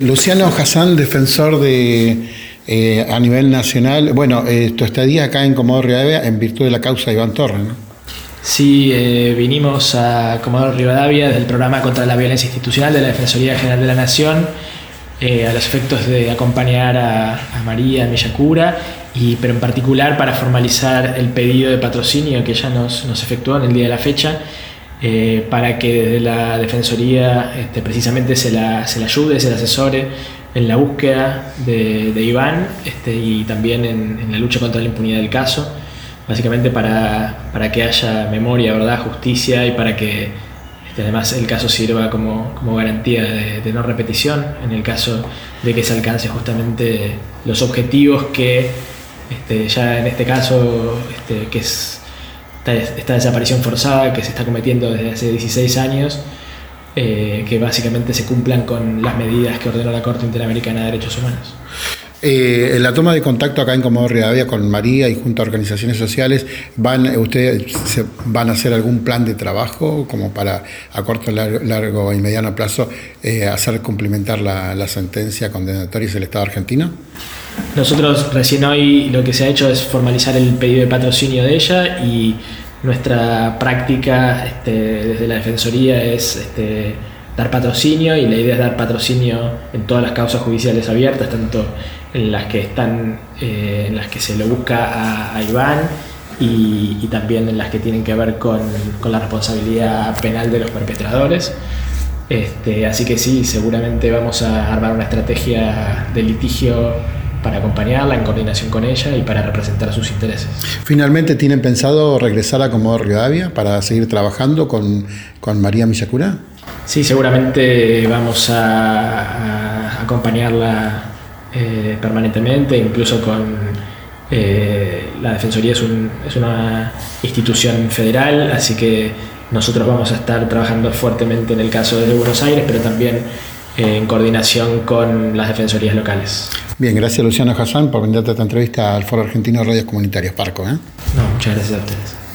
Luciano Hassan, defensor de eh, a nivel nacional, bueno, eh, tu estadía acá en Comodoro Rivadavia en virtud de la causa de Iván Torres, ¿no? Sí, eh, vinimos a Comodoro Rivadavia del programa contra la violencia institucional de la Defensoría General de la Nación a los efectos de acompañar a, María Millacura, y, pero en particular para formalizar el pedido de patrocinio que nos, nos efectuó en el día de la fecha. Para que desde la Defensoría este, precisamente se la, se la ayude, se la asesore en la búsqueda de, Iván este, y también en, la lucha contra la impunidad del caso, básicamente para, para que haya memoria, verdad, justicia y para que este, además el caso sirva como, como garantía de, no repetición en el caso de que se alcance justamente los objetivos que este, ya en este caso, este, que es esta, esta desaparición forzada que se está cometiendo desde hace 16 años, eh, que básicamente se cumplan con las medidas que ordenó la Corte Interamericana de Derechos Humanos. Eh, en la toma de contacto acá en Comodoro Rivadavia con María y junto a organizaciones sociales, ¿van eh, ustedes van a hacer algún plan de trabajo como para a corto, largo, y mediano plazo hacer cumplimentar la, la sentencia condenatoria del Estado argentino? Nosotros recién hoy lo que se ha hecho es formalizar el pedido de patrocinio de ella y nuestra práctica este, desde la Defensoría es este, dar patrocinio y la idea es dar patrocinio en todas las causas judiciales abiertas, tanto en las que están, eh, en las que se lo busca a, Iván y, también en las que tienen que ver con, la responsabilidad penal de los perpetradores. Este, así que sí, seguramente vamos a armar una estrategia de litigio para acompañarla en coordinación con ella y para representar sus intereses. Finalmente, ¿tienen pensado regresar a Comodoro Rivadavia para seguir trabajando con, María Millacura? Sí, seguramente vamos a, acompañarla eh, permanentemente, incluso con eh, la Defensoría es, es una institución federal, así que nosotros vamos a estar trabajando fuertemente en el caso de Buenos Aires, pero también en coordinación con las defensorías locales. Bien, gracias Luciano Hassan por brindarte esta entrevista al Foro Argentino de Radios Comunitarios, Parco. ¿eh? No, muchas gracias a ustedes.